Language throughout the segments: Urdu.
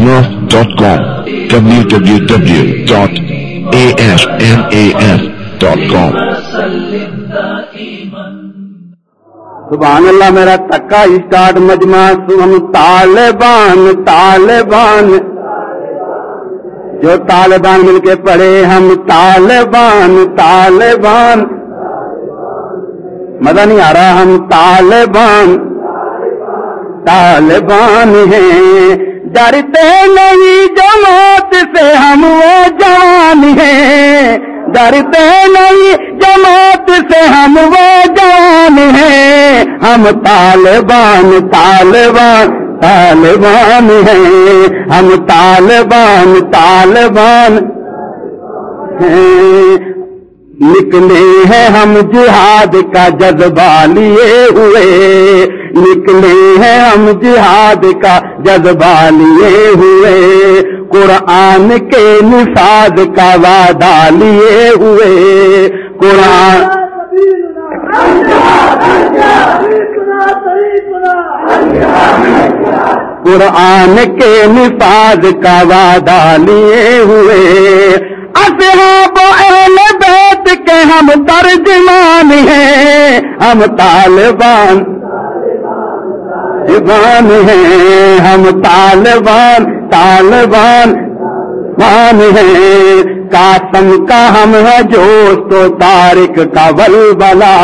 asnaf.com www.asnaf.com سبحان اللہ میرا تکا اسٹارٹ مجمع ہم طالبان طالبان جو طالبان مل کے پڑھے ہم طالبان طالبان مزہ نہیں آ رہا ہم طالبان طالبان ہیں ڈرتے نہیں جماعت سے ہم وہ جوان ہیں۔ ڈرتے نہیں جماعت سے ہم وہ جوان ہیں۔ ہم طالبان طالبان طالبان ہیں۔ ہم طالبان طالبان ہیں۔ نکلے ہیں ہم جہاد کا جذبہ لیے ہوئے۔ نکلے ہیں ہم جہاد کا جذبہ لیے ہوئے۔ قرآن کے نفاذ کا وعدہ لیے ہوئے۔ قرآن قرآن کے نفاذ کا وعدہ لیے ہوئے۔ اصحاب اہل بیت کے ہم ترجمان ہیں۔ ہم طالبان طالبان ہیں، ہم طالبان طالبان۔ مان ہیں، قاسم کا ہم ہے جوش تو تارک کا ولبلا۔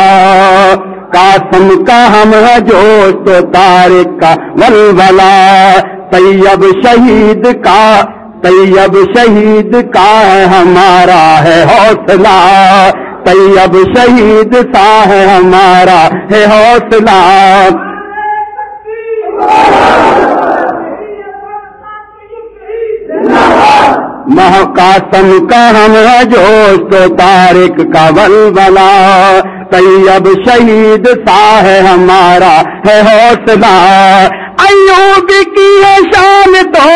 قاسم کا ہم ہے جوش تو تارک کا ولبلا۔ طیب شہید کا، طیب شہید کا ہے ہمارا ہے حوصلہ۔ طیب شہید سا ہے ہمارا ہے حوصلہ۔ قاسم کا ہم ہے جوش تو تارک کا ولبلا طیب شہید سا ہے ہمارا ہے حوصلہ۔ ایوب کی ہے شان تو،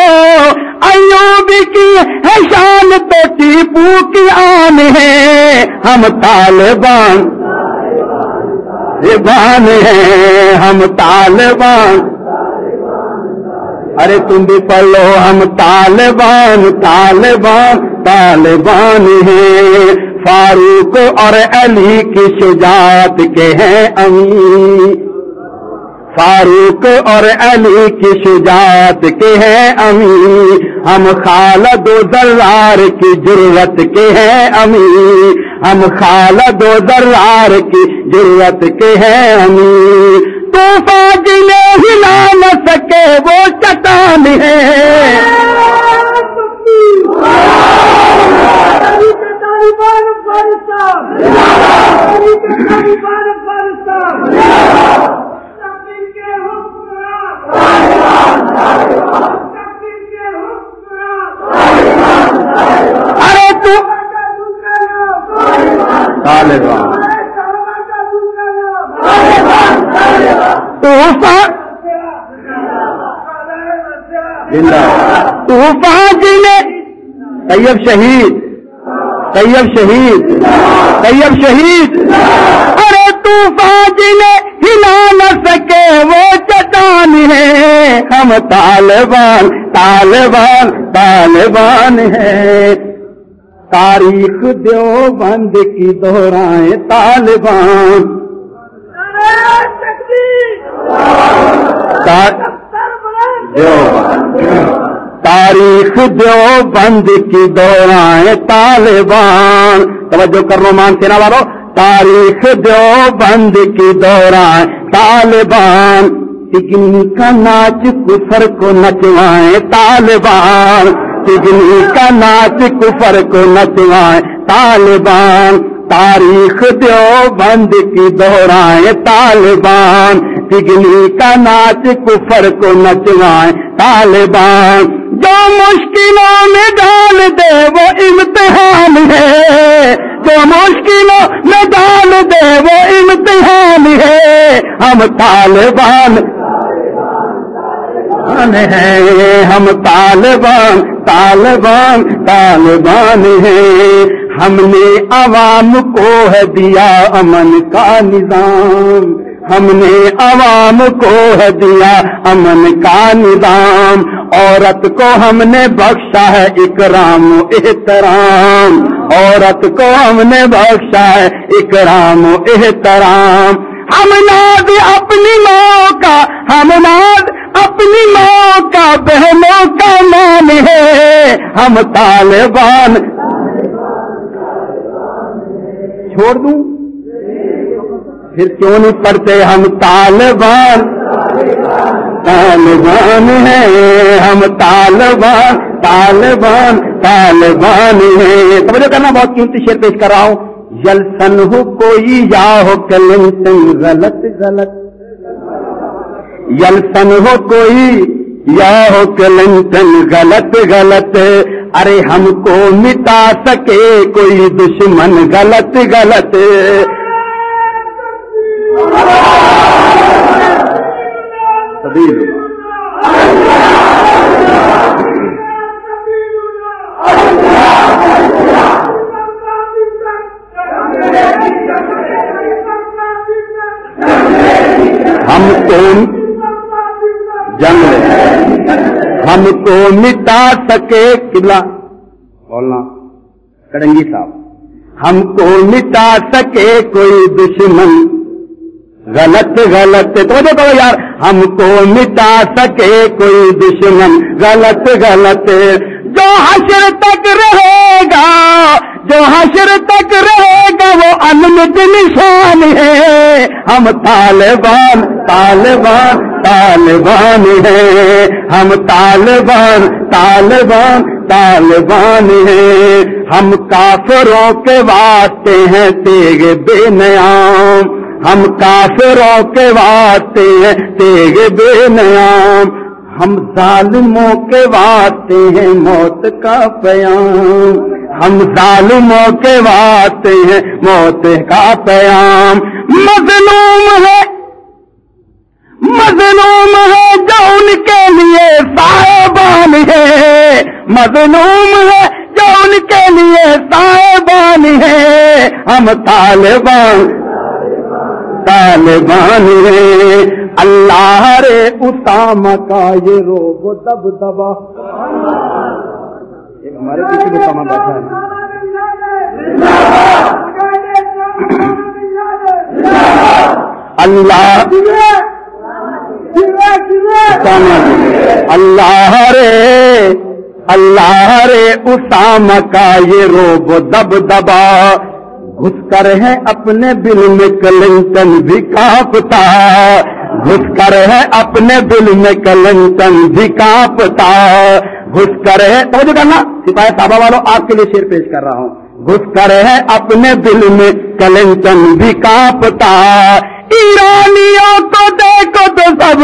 ایوب کی ہے شان تو، ٹیپو کی آن ہے۔ ہم طالبان طالبان ہیں، ہم طالبان۔ ارے تم بھی پڑھ لو، ہم طالبان طالبان طالبان ہیں۔ فاروق اور علی کی شجاعت کے ہیں امین فاروق اور علی کی شجاعت کے ہیں امین ہم خالد و ذرار کی ضرورت کے ہیں امین ہم خالد و ذرار کی ضرورت کے ہیں امین طوفان جنہیں ہلا نہ سکے وہ چٹان ہے ارے تو طالبان طوفان طوفان جلے طیب شہید طیب شہید طیب شہید۔ ارے طوفان جلے ہلا نہ سکے وہ چٹان ہے۔ ہم طالبان طالبان طالبان ہیں تاریخ دیو بند کی دہرائیں طالبان۔ تاریخ دیو بند کی دورائیں طالبان توجہ کر لو مان سینا والو تاریخ دیو بند کی دورائیں طالبان سگنی کا ناچ کفر کو نچوائیں طالبان سگنی کا ناچ کفر کو نچوائیں طالبان تاریخ دیو بند کی دہرائیں طالبان سگنی کا ناچ کفر کو نچوائیں طالبان۔ جو مشکلوں میں ڈال دے وہ امتحان ہے۔ جو مشکلوں میں ڈال دے وہ امتحان ہے۔ ہم طالبان ہیں۔ ہم طالبان طالبان طالبان ہیں۔ ہم نے عوام کو ہے دیا امن کا نظام۔ ہم نے عوام کو ہے دیا امن کا نظام۔ عورت کو ہم نے بخشا ہے اکرام و احترام۔ عورت کو ہم نے بخشا ہے اکرام و احترام۔ ہم ناد اپنی ماں کا، ہم ناد اپنی ماں کا، بہنوں کا مان ہے۔ ہم طالبان چھوڑ دوں؟ پھر کیوں نہیں پڑھتے ہم طالبان؟ طالبان ہیں، ہم طالبان طالبان طالبان ہیں۔ توجہ کرنا بہت قیمتی شیر پیش کر رہا ہوں۔ جلسن ہو کوئی یا ہو کلنٹن غلط غلط۔ یلسن ہو کوئی یا ہو کلنٹن غلط غلط۔ ارے ہم کو مٹا سکے کوئی دشمن غلط غلط۔ ہم کو جنگ ہم کو مٹا سکے قبلہ بولنا۔ کرنگی صاحب۔ ہم کو مٹا سکے کوئی دشمن۔ غلط غلط۔ توجہ کرو یار۔ ہم کو مٹا سکے کوئی دشمن۔ غلط غلط۔ جو حشر تک رہے گا۔ جو حشر تک رہے گا وہ انمت نشان ہے۔ ہم طالبان طالبان طالبان ہیں۔ ہم طالبان طالبان طالبان ہیں۔ ہم کافروں کے واسطے ہیں تیگ بے نیام ہم کافروں کے واسطے ہیں تیگ بے نیام ہم ظالموں کے واسطے ہیں موت کا پیام ہم ظالموں کے واسطے ہیں، موت کا پیام مظلوم ہے مظلوم ہے جو ان کے لیے صاحبان ہے۔ مظلوم ہے جو ان کے لیے صاحبان ہے۔ ہم طالبان طالبان ہے اللہ رے اسام کا یہ روب دب دبا ہمارے پیچھے بھی بیٹھا ہے اللہ اللہ رے اللہ رے اسام کا یہ روب دب دبا۔ گھس کر ہے اپنے دل میں کلنٹن بھی کانپتا گھس کر ہے اپنے دل میں کلنٹن بھی کانپتا گھس کر ہے توجہ کرنا، سپاہی صاحبہ والوں، آپ کے لیے شیر پیش کر رہا ہوں۔ گھس کر ہے اپنے دل میں کلنچن بھی کانپتا ایرانیوں کو دیکھو تو سب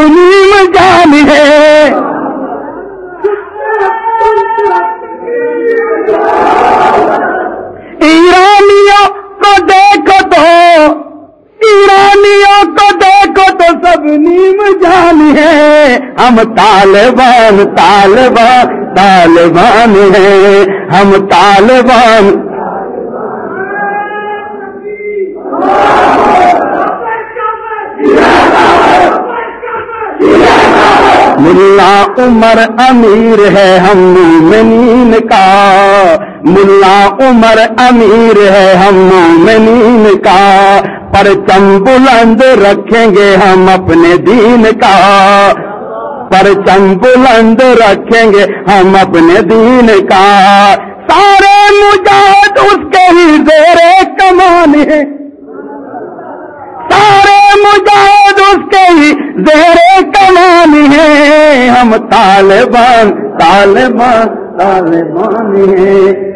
ہم طالبان طالبان طالبان ہیں۔ ہم طالبان۔ ملا عمر امیر ہے ہم مومنین کا۔ ملا عمر امیر ہے ہم مومنین کا۔ پرچم بلند رکھیں گے ہم اپنے دین کا۔ پرچم بلند رکھیں گے ہم اپنے دین کا۔ سارے مجاہد اس کے ہی زیر کمان ہیں۔ سارے مجاہد اس کے ہی زیر کمان ہیں۔ ہم طالبان طالبان طالبان ہیں۔